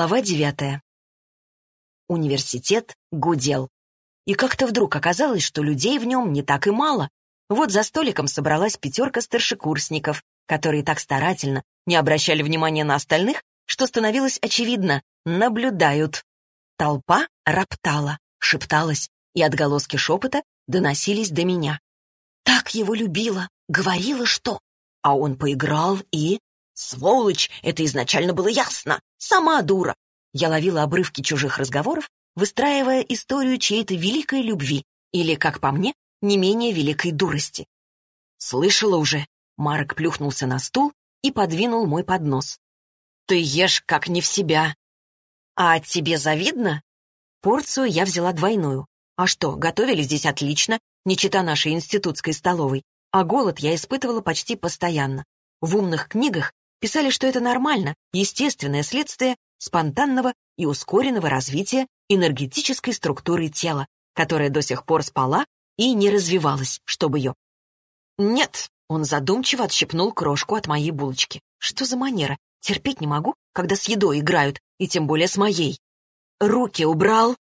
Глава девятая. Университет гудел. И как-то вдруг оказалось, что людей в нем не так и мало. Вот за столиком собралась пятерка старшекурсников, которые так старательно не обращали внимания на остальных, что становилось очевидно — наблюдают. Толпа роптала, шепталась, и отголоски шепота доносились до меня. Так его любила, говорила, что... А он поиграл и... Сволочь, это изначально было ясно. Сама дура. Я ловила обрывки чужих разговоров, выстраивая историю чьей-то великой любви или, как по мне, не менее великой дурости. Слышала уже. Марк плюхнулся на стул и подвинул мой поднос. Ты ешь как не в себя. А тебе завидно? Порцию я взяла двойную. А что, готовили здесь отлично, не чита нашей институтской столовой. А голод я испытывала почти постоянно. В умных книгах писали, что это нормально, естественное следствие спонтанного и ускоренного развития энергетической структуры тела, которая до сих пор спала и не развивалась, чтобы ее... Нет, он задумчиво отщепнул крошку от моей булочки. Что за манера? Терпеть не могу, когда с едой играют, и тем более с моей. Руки убрал.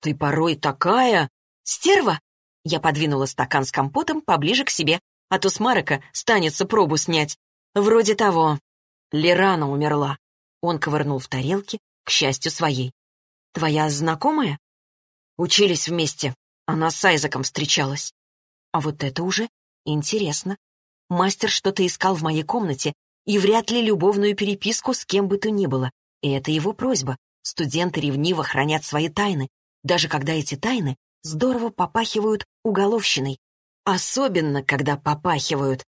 Ты порой такая... Стерва? Я подвинула стакан с компотом поближе к себе, а то с Марека станется пробу снять. Вроде того. Лерана умерла. Он ковырнул в тарелке, к счастью, своей. Твоя знакомая? Учились вместе. Она с Айзеком встречалась. А вот это уже интересно. Мастер что-то искал в моей комнате, и вряд ли любовную переписку с кем бы то ни было. И это его просьба. Студенты ревниво хранят свои тайны, даже когда эти тайны здорово попахивают уголовщиной. Особенно, когда попахивают.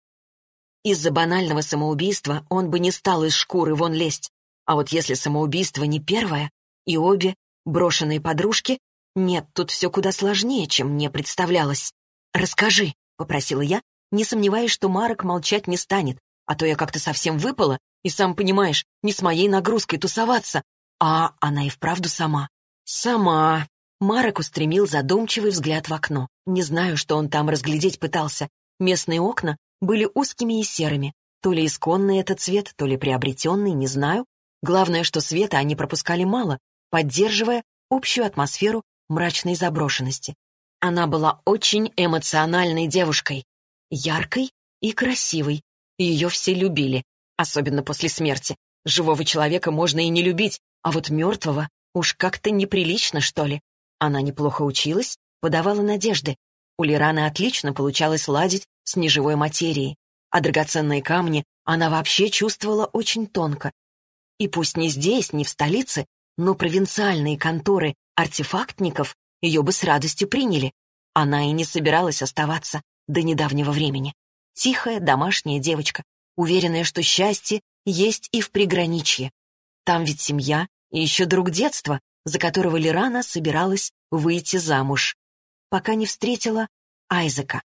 Из-за банального самоубийства он бы не стал из шкуры вон лезть. А вот если самоубийство не первое, и обе брошенные подружки, нет, тут все куда сложнее, чем мне представлялось. «Расскажи», — попросила я, не сомневаясь, что Марок молчать не станет, а то я как-то совсем выпала, и, сам понимаешь, не с моей нагрузкой тусоваться. А она и вправду сама. Сама. Марок устремил задумчивый взгляд в окно. Не знаю, что он там разглядеть пытался. Местные окна были узкими и серыми. То ли исконный этот цвет, то ли приобретенный, не знаю. Главное, что света они пропускали мало, поддерживая общую атмосферу мрачной заброшенности. Она была очень эмоциональной девушкой, яркой и красивой. Ее все любили, особенно после смерти. Живого человека можно и не любить, а вот мертвого уж как-то неприлично, что ли. Она неплохо училась, подавала надежды. У Лираны отлично получалось ладить с неживой материей, а драгоценные камни она вообще чувствовала очень тонко. И пусть не здесь, не в столице, но провинциальные конторы артефактников ее бы с радостью приняли. Она и не собиралась оставаться до недавнего времени. Тихая, домашняя девочка, уверенная, что счастье есть и в приграничье. Там ведь семья и еще друг детства, за которого Лирана собиралась выйти замуж, пока не встретила Айзека.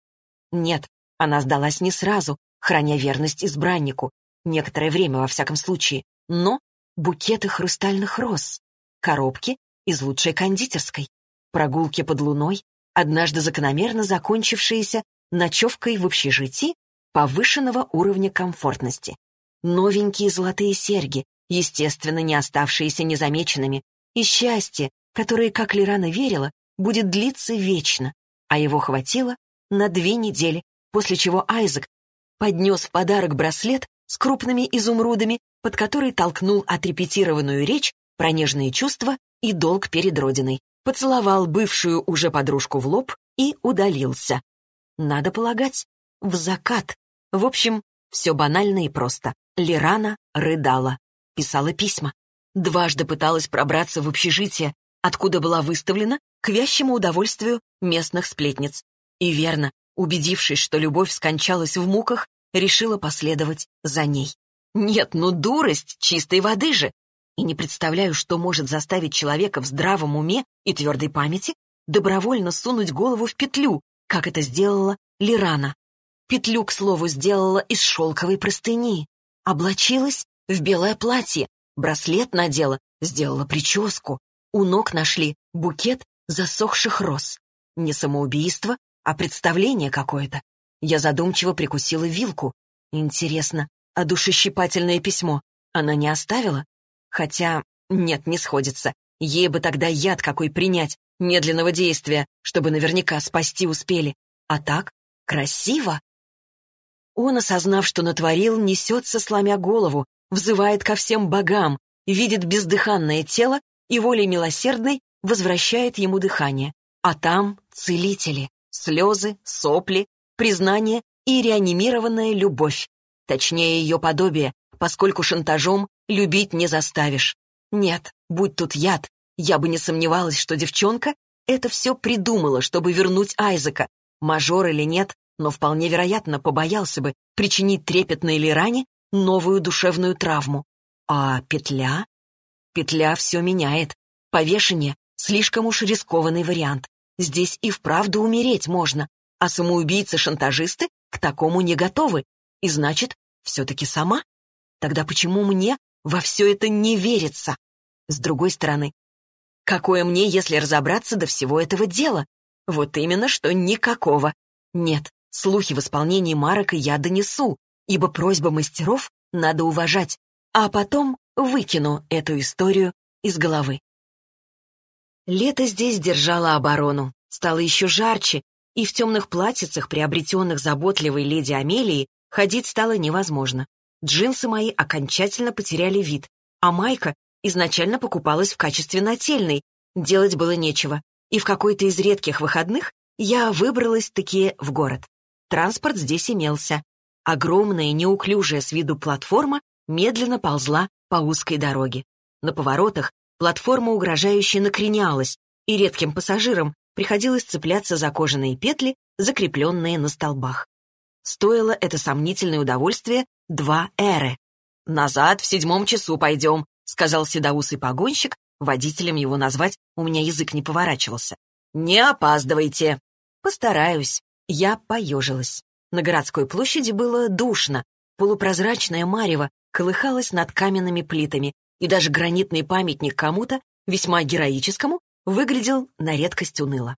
Нет, она сдалась не сразу, храня верность избраннику, некоторое время во всяком случае, но букеты хрустальных роз, коробки из лучшей кондитерской, прогулки под луной, однажды закономерно закончившиеся ночевкой в общежитии повышенного уровня комфортности. Новенькие золотые серьги, естественно, не оставшиеся незамеченными, и счастье, которое, как Лирана верила, будет длиться вечно, а его хватило на две недели, после чего Айзек поднес в подарок браслет с крупными изумрудами, под который толкнул отрепетированную речь про нежные чувства и долг перед Родиной, поцеловал бывшую уже подружку в лоб и удалился. Надо полагать, в закат. В общем, все банально и просто. Лирана рыдала, писала письма. Дважды пыталась пробраться в общежитие, откуда была выставлена к вящему удовольствию местных сплетниц. И верно, убедившись, что любовь скончалась в муках, решила последовать за ней. Нет, ну дурость чистой воды же. И не представляю, что может заставить человека в здравом уме и твердой памяти добровольно сунуть голову в петлю, как это сделала Лирана. Петлю, к слову, сделала из шелковой простыни. Облачилась в белое платье, браслет надела, сделала прическу. У ног нашли букет засохших роз. Не самоубийство, а представление какое-то. Я задумчиво прикусила вилку. Интересно, а душещипательное письмо она не оставила? Хотя Нет, не сходится. Ей бы тогда яд какой принять, медленного действия, чтобы наверняка спасти успели. А так, красиво. Он, осознав, что натворил, несется, сломя голову, взывает ко всем богам, видит бездыханное тело и волей милосердной возвращает ему дыхание. А там целители, слезы, сопли, признание и реанимированная любовь. Точнее, ее подобие, поскольку шантажом любить не заставишь. Нет, будь тут яд, я бы не сомневалась, что девчонка это все придумала, чтобы вернуть Айзека. Мажор или нет, но вполне вероятно побоялся бы причинить трепетной Лиране новую душевную травму. А петля? Петля все меняет. Повешение — слишком уж рискованный вариант. Здесь и вправду умереть можно, а самоубийцы-шантажисты к такому не готовы. И значит, все-таки сама? Тогда почему мне во все это не верится? С другой стороны, какое мне, если разобраться до всего этого дела? Вот именно, что никакого. Нет, слухи в исполнении Марока я донесу, ибо просьба мастеров надо уважать, а потом выкину эту историю из головы. Лето здесь держало оборону, стало еще жарче, и в темных платьицах, приобретенных заботливой леди Амелии, ходить стало невозможно. Джинсы мои окончательно потеряли вид, а майка изначально покупалась в качестве нательной, делать было нечего, и в какой-то из редких выходных я выбралась-таки в город. Транспорт здесь имелся. Огромная, неуклюжая с виду платформа медленно ползла по узкой дороге. На поворотах платформа угрожающе накренялась, и редким пассажирам приходилось цепляться за кожаные петли, закрепленные на столбах. Стоило это сомнительное удовольствие два эры. «Назад в седьмом часу пойдем», — сказал седоусый погонщик, водителем его назвать у меня язык не поворачивался. «Не опаздывайте!» «Постараюсь». Я поежилась. На городской площади было душно, полупрозрачное марево колыхалось над каменными плитами, и даже гранитный памятник кому-то, весьма героическому, выглядел на редкость уныло.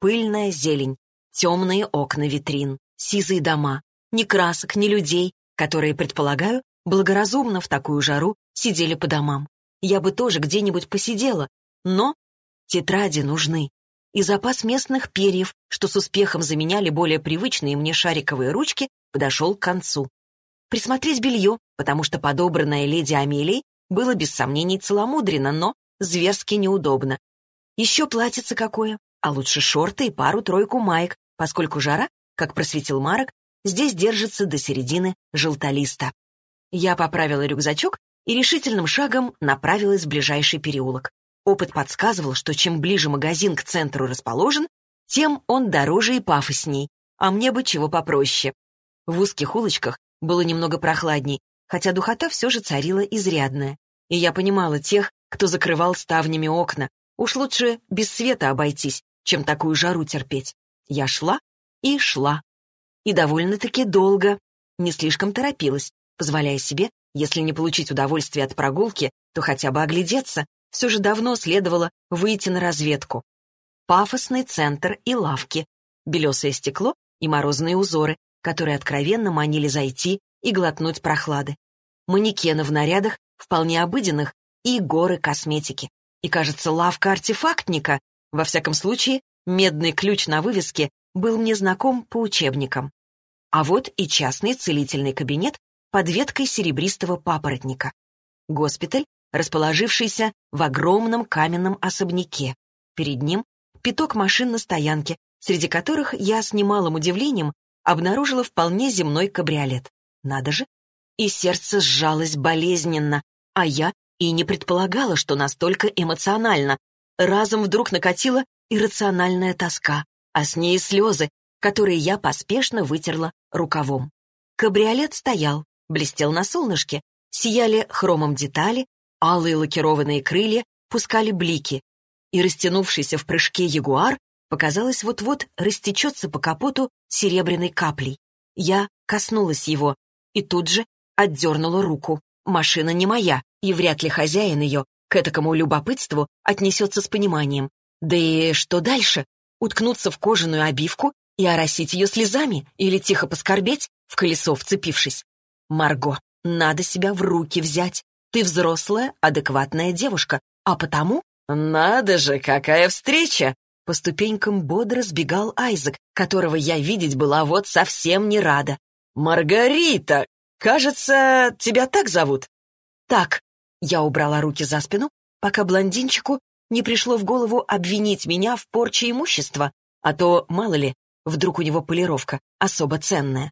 Пыльная зелень, темные окна витрин, сизые дома, ни красок, ни людей, которые, предполагаю, благоразумно в такую жару сидели по домам. Я бы тоже где-нибудь посидела, но тетради нужны. И запас местных перьев, что с успехом заменяли более привычные мне шариковые ручки, подошел к концу. Присмотреть белье, потому что подобранное леди Амелией было без сомнений целомудренно, но зверски неудобно, еще платьице какое, а лучше шорты и пару-тройку маек, поскольку жара, как просветил Марок, здесь держится до середины желтолиста. Я поправила рюкзачок и решительным шагом направилась в ближайший переулок. Опыт подсказывал, что чем ближе магазин к центру расположен, тем он дороже и пафосней, а мне бы чего попроще. В узких улочках было немного прохладней, хотя духота все же царила изрядная, и я понимала тех, кто закрывал ставнями окна, Уж лучше без света обойтись, чем такую жару терпеть. Я шла и шла. И довольно-таки долго. Не слишком торопилась, позволяя себе, если не получить удовольствие от прогулки, то хотя бы оглядеться, все же давно следовало выйти на разведку. Пафосный центр и лавки, белесое стекло и морозные узоры, которые откровенно манили зайти и глотнуть прохлады. Манекены в нарядах, вполне обыденных, и горы косметики. И, кажется, лавка артефактника, во всяком случае, медный ключ на вывеске был мне знаком по учебникам. А вот и частный целительный кабинет под веткой серебристого папоротника. Госпиталь, расположившийся в огромном каменном особняке. Перед ним пяток машин на стоянке, среди которых я с немалым удивлением обнаружила вполне земной кабриолет. Надо же! И сердце сжалось болезненно, а я и не предполагала, что настолько эмоционально. Разом вдруг накатила иррациональная тоска, а с ней слезы, которые я поспешно вытерла рукавом. Кабриолет стоял, блестел на солнышке, сияли хромом детали, алые лакированные крылья пускали блики, и растянувшийся в прыжке ягуар, показалось, вот-вот растечется по капоту серебряной каплей. Я коснулась его и тут же отдернула руку. Машина не моя, и вряд ли хозяин ее к этакому любопытству отнесется с пониманием. Да и что дальше? Уткнуться в кожаную обивку и оросить ее слезами или тихо поскорбеть, в колесо вцепившись? Марго, надо себя в руки взять. Ты взрослая, адекватная девушка, а потому...» «Надо же, какая встреча!» По ступенькам бодро сбегал Айзек, которого я видеть была вот совсем не рада. «Маргарита! Кажется, тебя так зовут?» «Так». Я убрала руки за спину, пока блондинчику не пришло в голову обвинить меня в порче имущества, а то, мало ли, вдруг у него полировка особо ценная.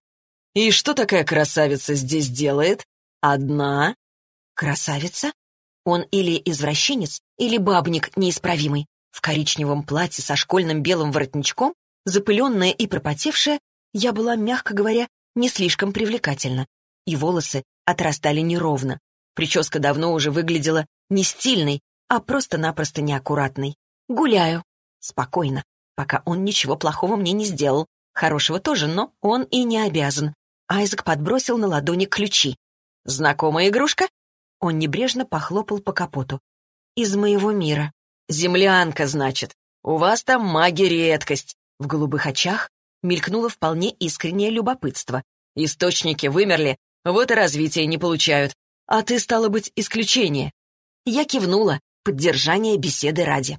«И что такая красавица здесь делает? Одна?» «Красавица? Он или извращенец, или бабник неисправимый. В коричневом платье со школьным белым воротничком, запыленная и пропотевшая, я была, мягко говоря, не слишком привлекательна. И волосы отрастали неровно. Прическа давно уже выглядела не стильной, а просто-напросто неаккуратной. Гуляю. Спокойно, пока он ничего плохого мне не сделал. Хорошего тоже, но он и не обязан. Айзек подбросил на ладони ключи. «Знакомая игрушка?» Он небрежно похлопал по капоту. «Из моего мира». «Землянка, значит. У вас там маги редкость». В голубых очах мелькнуло вполне искреннее любопытство. «Источники вымерли, вот и развития не получают. А ты, стало быть, исключение». Я кивнула, поддержание беседы ради.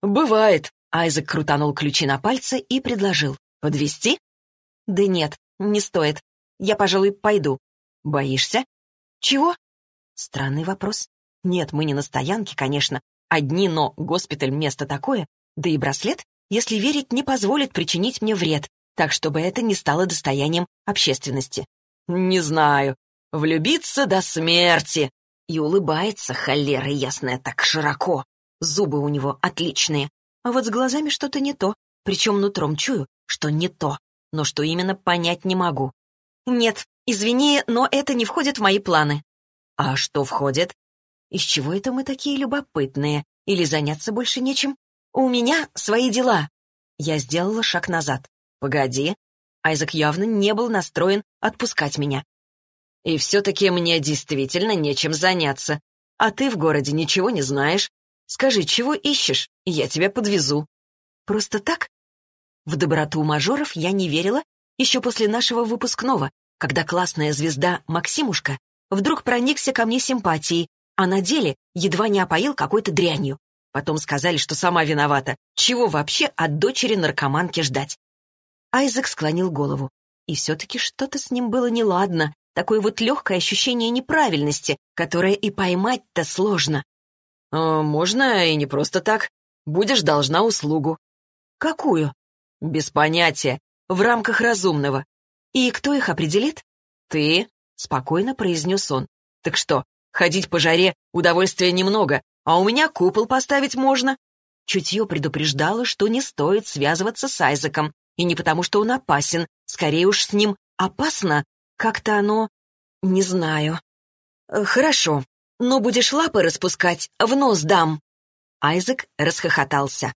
«Бывает», — Айзек крутанул ключи на пальце и предложил. «Подвести? «Да нет, не стоит. Я, пожалуй, пойду». «Боишься?» «Чего?» Странный вопрос. Нет, мы не на стоянке, конечно. Одни, но госпиталь — место такое. Да и браслет, если верить, не позволит причинить мне вред, так чтобы это не стало достоянием общественности. «Не знаю. Влюбиться до смерти!» И улыбается, холера ясная, так широко. Зубы у него отличные. А вот с глазами что-то не то. Причем нутром чую, что не то. Но что именно, понять не могу. Нет, извини, но это не входит в мои планы. А что входит? Из чего это мы такие любопытные? Или заняться больше нечем? У меня свои дела. Я сделала шаг назад. Погоди. Айзек явно не был настроен отпускать меня. И все-таки мне действительно нечем заняться. А ты в городе ничего не знаешь. Скажи, чего ищешь, я тебя подвезу. Просто так? В доброту мажоров я не верила еще после нашего выпускного, когда классная звезда Максимушка вдруг проникся ко мне симпатией, а на деле едва не опоил какой-то дрянью. Потом сказали, что сама виновата. Чего вообще от дочери наркоманки ждать? Айзек склонил голову. И все-таки что-то с ним было неладно, такое вот легкое ощущение неправильности, которое и поймать-то сложно. «Э, «Можно и не просто так. Будешь должна услугу». «Какую?» «Без понятия. В рамках разумного». «И кто их определит?» «Ты», — спокойно произнес он. «Так что, ходить по жаре удовольствия немного, а у меня купол поставить можно». Чутье предупреждало, что не стоит связываться с Айзеком, и не потому, что он опасен, скорее уж с ним опасно. Как-то оно... не знаю. Э, «Хорошо, но будешь лапы распускать, в нос дам». Айзек расхохотался.